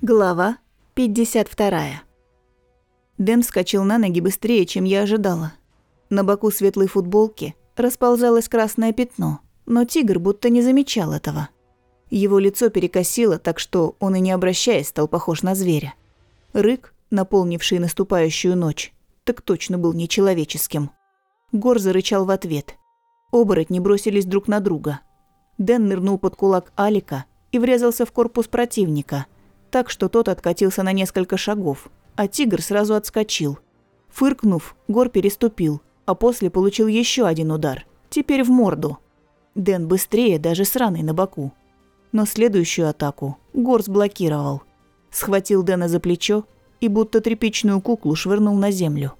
Глава 52. Дэн вскочил на ноги быстрее, чем я ожидала. На боку светлой футболки расползалось красное пятно, но тигр будто не замечал этого. Его лицо перекосило, так что он и не обращаясь стал похож на зверя. Рык, наполнивший наступающую ночь, так точно был нечеловеческим. Гор зарычал в ответ. Оборотни бросились друг на друга. Дэн нырнул под кулак Алика и врезался в корпус противника – так что тот откатился на несколько шагов, а тигр сразу отскочил. Фыркнув, Гор переступил, а после получил еще один удар, теперь в морду. Дэн быстрее, даже с раной на боку. Но следующую атаку Гор сблокировал. Схватил Дэна за плечо и будто тряпичную куклу швырнул на землю.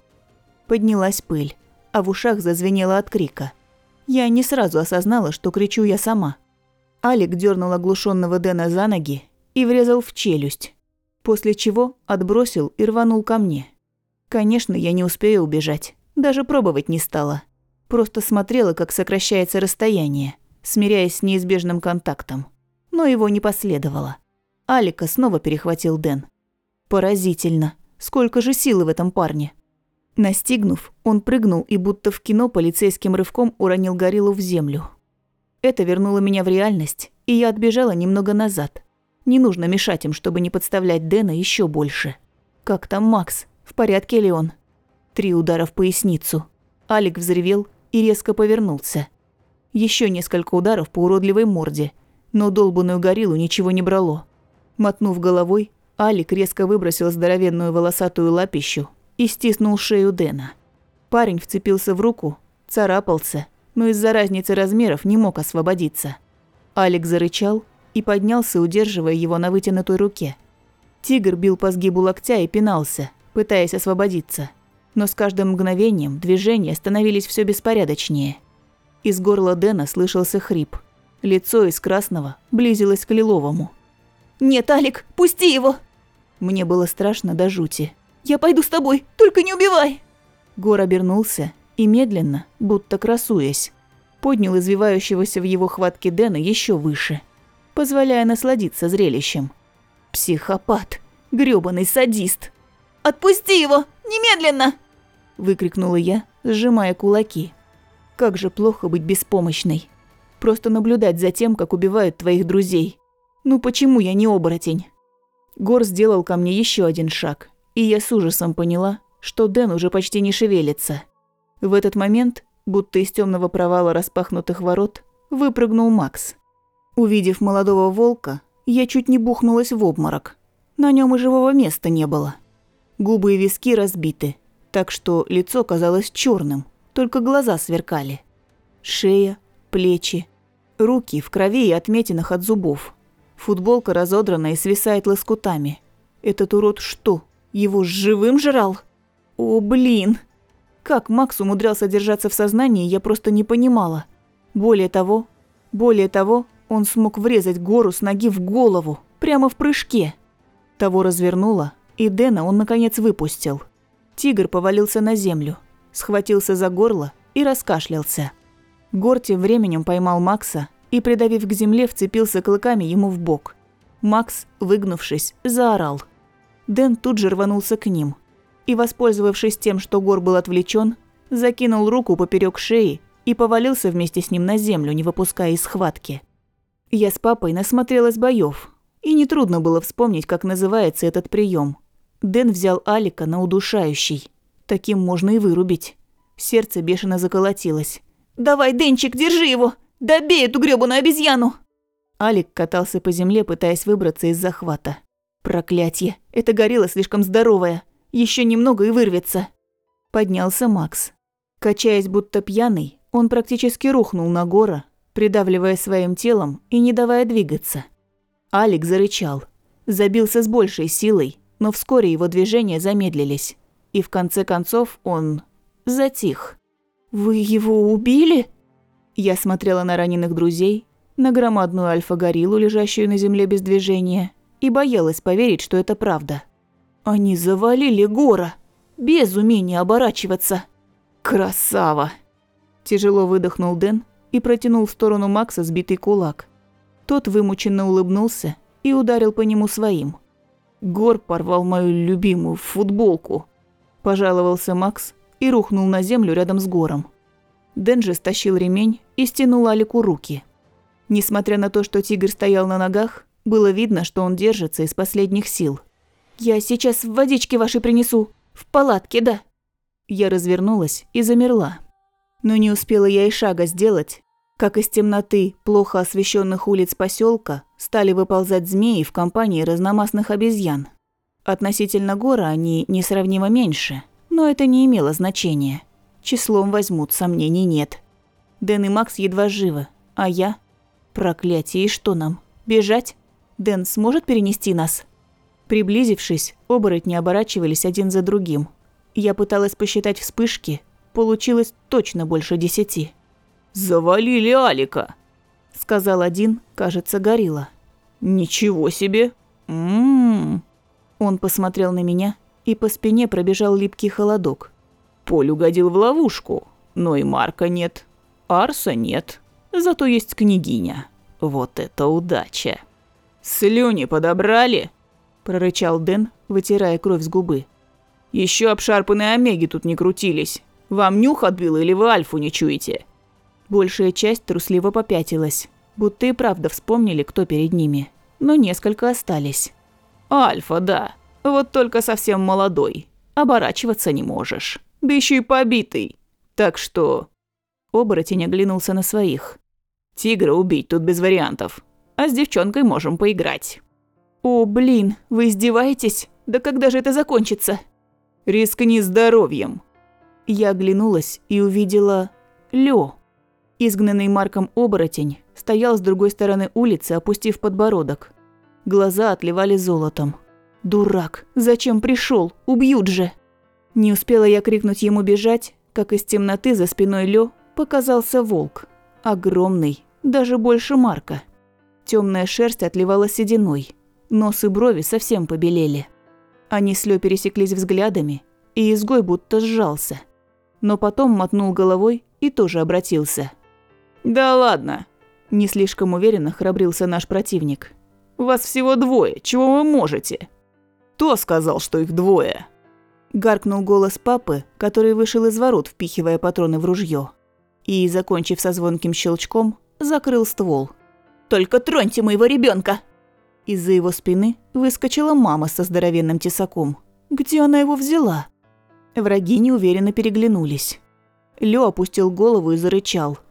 Поднялась пыль, а в ушах зазвенело от крика. Я не сразу осознала, что кричу я сама. Алик дернул оглушенного Дэна за ноги и врезал в челюсть, после чего отбросил и рванул ко мне. Конечно, я не успею убежать, даже пробовать не стала. Просто смотрела, как сокращается расстояние, смиряясь с неизбежным контактом. Но его не последовало. Алика снова перехватил Дэн. Поразительно. Сколько же силы в этом парне. Настигнув, он прыгнул и будто в кино полицейским рывком уронил гориллу в землю. Это вернуло меня в реальность, и я отбежала немного назад, не нужно мешать им, чтобы не подставлять Дэна еще больше. Как там Макс? В порядке ли он? Три удара в поясницу. Алик взревел и резко повернулся. Еще несколько ударов по уродливой морде, но долбанную гориллу ничего не брало. Мотнув головой, Алик резко выбросил здоровенную волосатую лапищу и стиснул шею Дэна. Парень вцепился в руку, царапался, но из-за разницы размеров не мог освободиться. Алик зарычал и поднялся, удерживая его на вытянутой руке. Тигр бил по сгибу локтя и пинался, пытаясь освободиться. Но с каждым мгновением движения становились все беспорядочнее. Из горла Дэна слышался хрип. Лицо из красного близилось к лиловому. «Нет, Алик, пусти его!» Мне было страшно до жути. «Я пойду с тобой, только не убивай!» Гор обернулся и медленно, будто красуясь, поднял извивающегося в его хватке Дэна еще выше – позволяя насладиться зрелищем. «Психопат! грёбаный садист!» «Отпусти его! Немедленно!» Выкрикнула я, сжимая кулаки. «Как же плохо быть беспомощной. Просто наблюдать за тем, как убивают твоих друзей. Ну почему я не оборотень?» Гор сделал ко мне еще один шаг, и я с ужасом поняла, что Дэн уже почти не шевелится. В этот момент, будто из темного провала распахнутых ворот, выпрыгнул Макс. Увидев молодого волка, я чуть не бухнулась в обморок. На нем и живого места не было. Губы и виски разбиты, так что лицо казалось черным, только глаза сверкали. Шея, плечи, руки в крови и отметинах от зубов. Футболка разодрана и свисает лоскутами. Этот урод что, его живым жрал? О, блин! Как Макс умудрялся держаться в сознании, я просто не понимала. Более того, более того, он смог врезать гору с ноги в голову, прямо в прыжке. Того развернуло, и Дэна он наконец выпустил. Тигр повалился на землю, схватился за горло и раскашлялся. Гор тем временем поймал Макса и, придавив к земле, вцепился клыками ему в бок. Макс, выгнувшись, заорал. Дэн тут же рванулся к ним и, воспользовавшись тем, что Гор был отвлечен, закинул руку поперек шеи и повалился вместе с ним на землю, не выпуская из схватки. Я с папой насмотрелась боёв, и нетрудно было вспомнить, как называется этот прием. Дэн взял Алика на удушающий. Таким можно и вырубить. Сердце бешено заколотилось. «Давай, Денчик, держи его! Добей эту грёбаную обезьяну!» Алик катался по земле, пытаясь выбраться из захвата. Проклятье! Эта горилла слишком здоровая. Еще немного и вырвется. Поднялся Макс. Качаясь будто пьяный, он практически рухнул на гора, придавливая своим телом и не давая двигаться. Алик зарычал, забился с большей силой, но вскоре его движения замедлились, и в конце концов он затих. «Вы его убили?» Я смотрела на раненых друзей, на громадную альфа-гориллу, лежащую на земле без движения, и боялась поверить, что это правда. Они завалили Гора, без умения оборачиваться. Красава! Тяжело выдохнул Дэн, и протянул в сторону Макса сбитый кулак. Тот вымученно улыбнулся и ударил по нему своим. Гор порвал мою любимую футболку. Пожаловался Макс и рухнул на землю рядом с Гором. Дэн стащил ремень и стянул Алику руки. Несмотря на то, что тигр стоял на ногах, было видно, что он держится из последних сил. «Я сейчас водички ваши принесу. В палатке, да?» Я развернулась и замерла. Но не успела я и шага сделать, как из темноты плохо освещенных улиц поселка стали выползать змеи в компании разномастных обезьян. Относительно гора они несравнимо меньше, но это не имело значения. Числом возьмут, сомнений нет. Дэн и Макс едва живы, а я? Проклятие, и что нам? Бежать? Дэн сможет перенести нас? Приблизившись, оборотни оборачивались один за другим. Я пыталась посчитать вспышки, получилось точно больше десяти. «Завалили Алика», — сказал один, кажется, горилла. «Ничего себе! Ммм...» Он посмотрел на меня, и по спине пробежал липкий холодок. Поль угодил в ловушку, но и Марка нет. Арса нет, зато есть княгиня. Вот это удача. «Слюни подобрали?» – прорычал Дэн, вытирая кровь с губы. Еще обшарпанные омеги тут не крутились. Вам нюх отбил или вы альфу не чуете?» Большая часть трусливо попятилась, будто и правда вспомнили, кто перед ними. Но несколько остались. «Альфа, да. Вот только совсем молодой. Оборачиваться не можешь. Да еще и побитый. Так что...» Оборотень оглянулся на своих. «Тигра убить тут без вариантов. А с девчонкой можем поиграть». «О, блин, вы издеваетесь? Да когда же это закончится?» «Рискни здоровьем». Я оглянулась и увидела... Лё. Изгнанный Марком оборотень стоял с другой стороны улицы, опустив подбородок. Глаза отливали золотом. «Дурак! Зачем пришел? Убьют же!» Не успела я крикнуть ему бежать, как из темноты за спиной Лё показался волк. Огромный, даже больше Марка. Темная шерсть отливала сединой, нос и брови совсем побелели. Они с Лё пересеклись взглядами, и изгой будто сжался. Но потом мотнул головой и тоже обратился – «Да ладно!» – не слишком уверенно храбрился наш противник. «Вас всего двое, чего вы можете?» «Кто сказал, что их двое?» Гаркнул голос папы, который вышел из ворот, впихивая патроны в ружье. И, закончив со звонким щелчком, закрыл ствол. «Только троньте моего ребенка! Из-за его спины выскочила мама со здоровенным тесаком. Где она его взяла? Враги неуверенно переглянулись. Лё опустил голову и зарычал –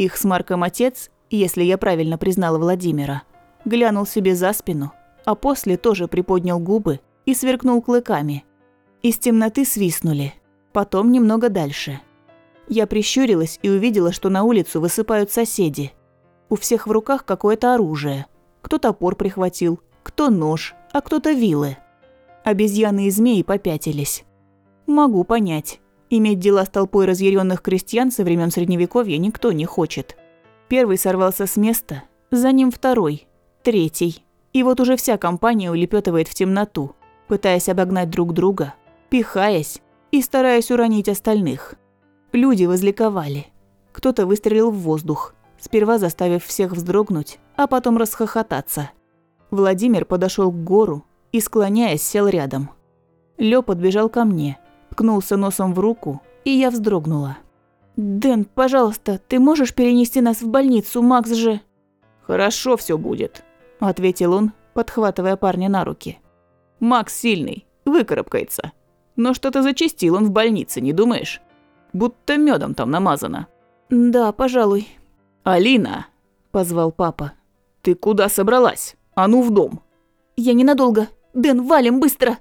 их с Марком отец, если я правильно признала Владимира, глянул себе за спину, а после тоже приподнял губы и сверкнул клыками. Из темноты свистнули, потом немного дальше. Я прищурилась и увидела, что на улицу высыпают соседи. У всех в руках какое-то оружие. Кто топор прихватил, кто нож, а кто-то вилы. Обезьяны и змеи попятились. Могу понять. Иметь дела с толпой разъяренных крестьян со времен Средневековья никто не хочет. Первый сорвался с места, за ним второй, третий. И вот уже вся компания улепетывает в темноту, пытаясь обогнать друг друга, пихаясь и стараясь уронить остальных. Люди возликовали. Кто-то выстрелил в воздух, сперва заставив всех вздрогнуть, а потом расхохотаться. Владимир подошел к гору и, склоняясь, сел рядом. Лё подбежал ко мне – ткнулся носом в руку, и я вздрогнула. «Дэн, пожалуйста, ты можешь перенести нас в больницу, Макс же...» «Хорошо все будет», – ответил он, подхватывая парня на руки. «Макс сильный, выкарабкается. Но что-то зачастил он в больнице, не думаешь? Будто медом там намазано». «Да, пожалуй». «Алина!» – позвал папа. «Ты куда собралась? А ну в дом!» «Я ненадолго. Дэн, валим быстро!»